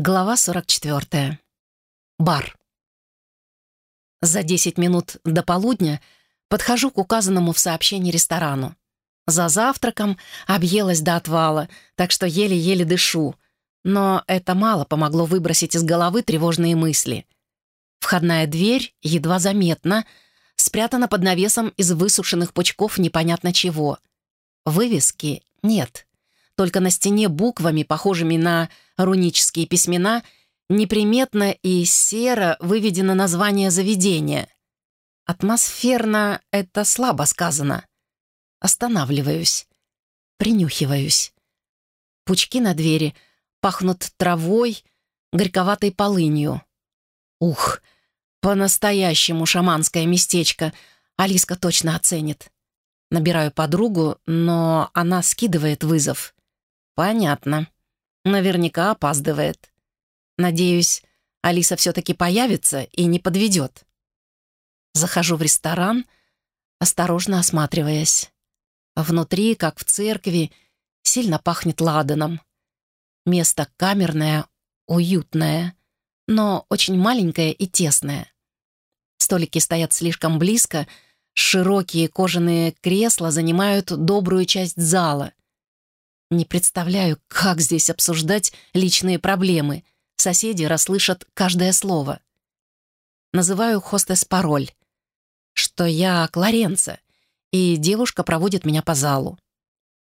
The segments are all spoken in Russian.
Глава 44. Бар. За 10 минут до полудня подхожу к указанному в сообщении ресторану. За завтраком объелась до отвала, так что еле-еле дышу. Но это мало помогло выбросить из головы тревожные мысли. Входная дверь едва заметна, спрятана под навесом из высушенных пучков непонятно чего. Вывески нет. Только на стене буквами, похожими на рунические письмена, неприметно и серо выведено название заведения. Атмосферно это слабо сказано. Останавливаюсь. Принюхиваюсь. Пучки на двери пахнут травой, горьковатой полынью. Ух, по-настоящему шаманское местечко. Алиска точно оценит. Набираю подругу, но она скидывает вызов. Понятно. Наверняка опаздывает. Надеюсь, Алиса все-таки появится и не подведет. Захожу в ресторан, осторожно осматриваясь. Внутри, как в церкви, сильно пахнет ладаном. Место камерное, уютное, но очень маленькое и тесное. Столики стоят слишком близко, широкие кожаные кресла занимают добрую часть зала. Не представляю, как здесь обсуждать личные проблемы. Соседи расслышат каждое слово. Называю хостес пароль, что я Клоренца, и девушка проводит меня по залу.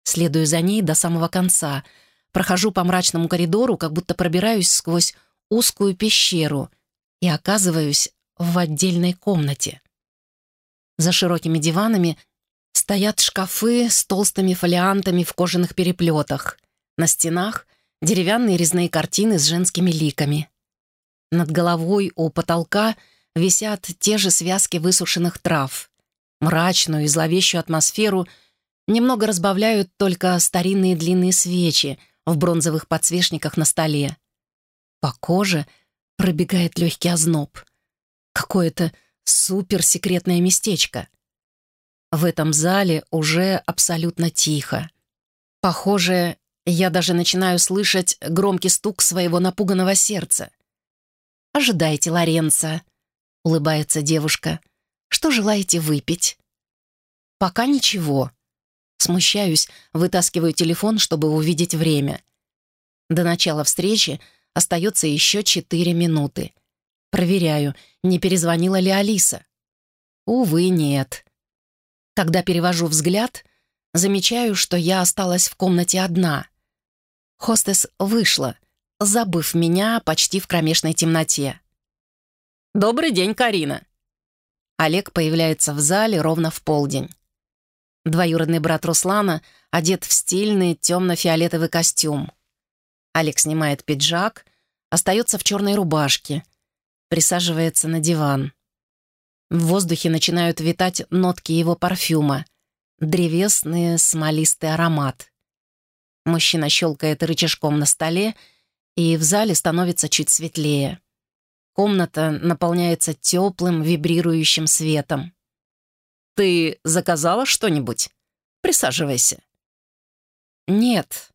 Следую за ней до самого конца, прохожу по мрачному коридору, как будто пробираюсь сквозь узкую пещеру и оказываюсь в отдельной комнате. За широкими диванами Стоят шкафы с толстыми фолиантами в кожаных переплетах. На стенах деревянные резные картины с женскими ликами. Над головой у потолка висят те же связки высушенных трав. Мрачную и зловещую атмосферу немного разбавляют только старинные длинные свечи в бронзовых подсвечниках на столе. По коже пробегает легкий озноб. Какое-то суперсекретное местечко. В этом зале уже абсолютно тихо. Похоже, я даже начинаю слышать громкий стук своего напуганного сердца. «Ожидайте, Лоренцо», — улыбается девушка. «Что желаете выпить?» «Пока ничего». Смущаюсь, вытаскиваю телефон, чтобы увидеть время. До начала встречи остается еще четыре минуты. Проверяю, не перезвонила ли Алиса. Увы, нет. Когда перевожу взгляд, замечаю, что я осталась в комнате одна. Хостес вышла, забыв меня почти в кромешной темноте. «Добрый день, Карина!» Олег появляется в зале ровно в полдень. Двоюродный брат Руслана одет в стильный темно-фиолетовый костюм. Олег снимает пиджак, остается в черной рубашке, присаживается на диван. В воздухе начинают витать нотки его парфюма. Древесный смолистый аромат. Мужчина щелкает рычажком на столе, и в зале становится чуть светлее. Комната наполняется теплым, вибрирующим светом. «Ты заказала что-нибудь? Присаживайся». «Нет».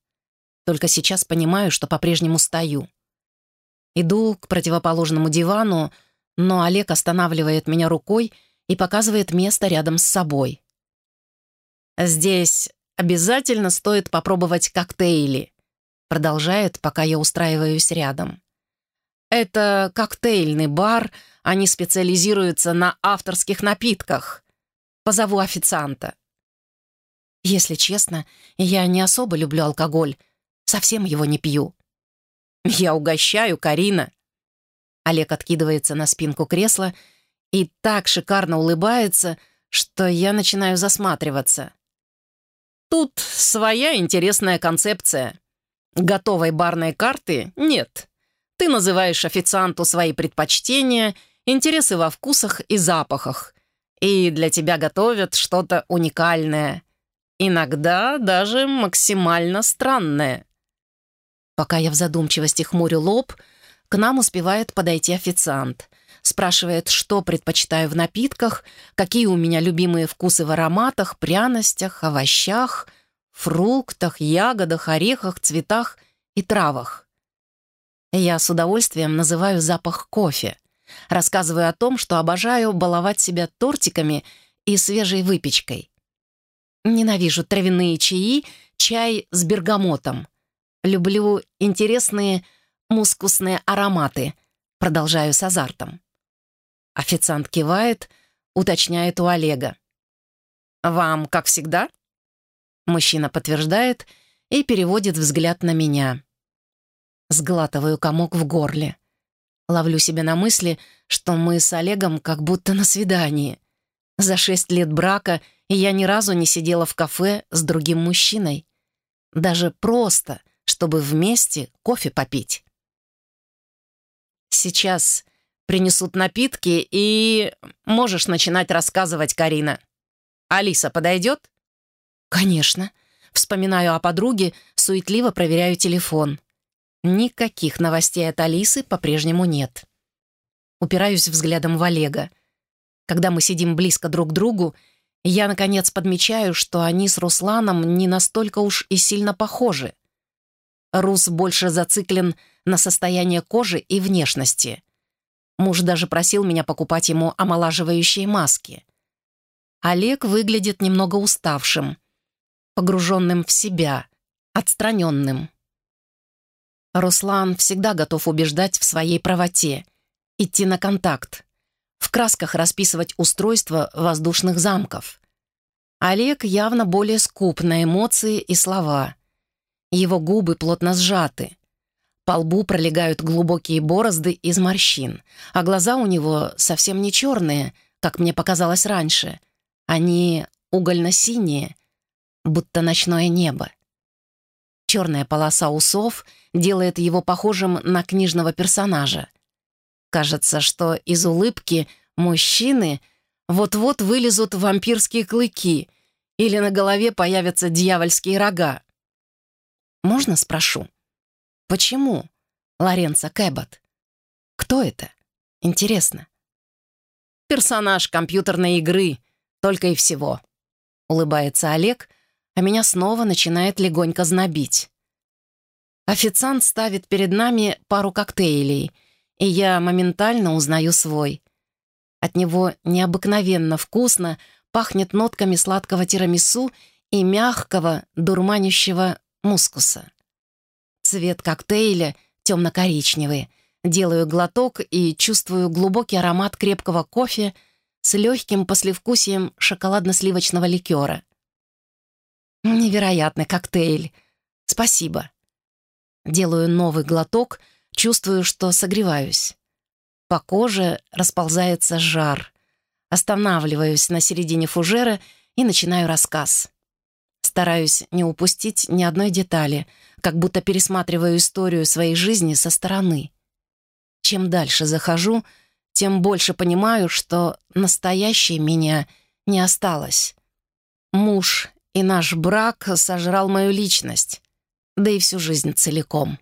Только сейчас понимаю, что по-прежнему стою. Иду к противоположному дивану, но Олег останавливает меня рукой и показывает место рядом с собой. «Здесь обязательно стоит попробовать коктейли», продолжает, пока я устраиваюсь рядом. «Это коктейльный бар, они специализируются на авторских напитках. Позову официанта». Если честно, я не особо люблю алкоголь, совсем его не пью. «Я угощаю, Карина», Олег откидывается на спинку кресла и так шикарно улыбается, что я начинаю засматриваться. Тут своя интересная концепция. Готовой барной карты нет. Ты называешь официанту свои предпочтения, интересы во вкусах и запахах. И для тебя готовят что-то уникальное. Иногда даже максимально странное. Пока я в задумчивости хмурю лоб — к нам успевает подойти официант. Спрашивает, что предпочитаю в напитках, какие у меня любимые вкусы в ароматах, пряностях, овощах, фруктах, ягодах, орехах, цветах и травах. Я с удовольствием называю запах кофе. Рассказываю о том, что обожаю баловать себя тортиками и свежей выпечкой. Ненавижу травяные чаи, чай с бергамотом. Люблю интересные мускусные ароматы. Продолжаю с азартом. Официант кивает, уточняет у Олега. «Вам, как всегда?» Мужчина подтверждает и переводит взгляд на меня. Сглатываю комок в горле. Ловлю себя на мысли, что мы с Олегом как будто на свидании. За шесть лет брака я ни разу не сидела в кафе с другим мужчиной. Даже просто, чтобы вместе кофе попить. Сейчас принесут напитки, и можешь начинать рассказывать, Карина. Алиса подойдет? Конечно. Вспоминаю о подруге, суетливо проверяю телефон. Никаких новостей от Алисы по-прежнему нет. Упираюсь взглядом в Олега. Когда мы сидим близко друг к другу, я, наконец, подмечаю, что они с Русланом не настолько уж и сильно похожи. Рус больше зациклен на состояние кожи и внешности. Муж даже просил меня покупать ему омолаживающие маски. Олег выглядит немного уставшим, погруженным в себя, отстраненным. Руслан всегда готов убеждать в своей правоте, идти на контакт, в красках расписывать устройство воздушных замков. Олег явно более скуп на эмоции и слова. Его губы плотно сжаты. По лбу пролегают глубокие борозды из морщин, а глаза у него совсем не черные, как мне показалось раньше. Они угольно-синие, будто ночное небо. Черная полоса усов делает его похожим на книжного персонажа. Кажется, что из улыбки мужчины вот-вот вылезут вампирские клыки или на голове появятся дьявольские рога. «Можно спрошу? Почему Лоренцо Кэббот? Кто это? Интересно». «Персонаж компьютерной игры, только и всего», — улыбается Олег, а меня снова начинает легонько знобить. Официант ставит перед нами пару коктейлей, и я моментально узнаю свой. От него необыкновенно вкусно пахнет нотками сладкого тирамису и мягкого, дурманящего мускуса. Цвет коктейля темно-коричневый. Делаю глоток и чувствую глубокий аромат крепкого кофе с легким послевкусием шоколадно-сливочного ликера. Невероятный коктейль. Спасибо. Делаю новый глоток, чувствую, что согреваюсь. По коже расползается жар. Останавливаюсь на середине фужера и начинаю рассказ. Стараюсь не упустить ни одной детали, как будто пересматриваю историю своей жизни со стороны. Чем дальше захожу, тем больше понимаю, что настоящей меня не осталось. Муж и наш брак сожрал мою личность, да и всю жизнь целиком.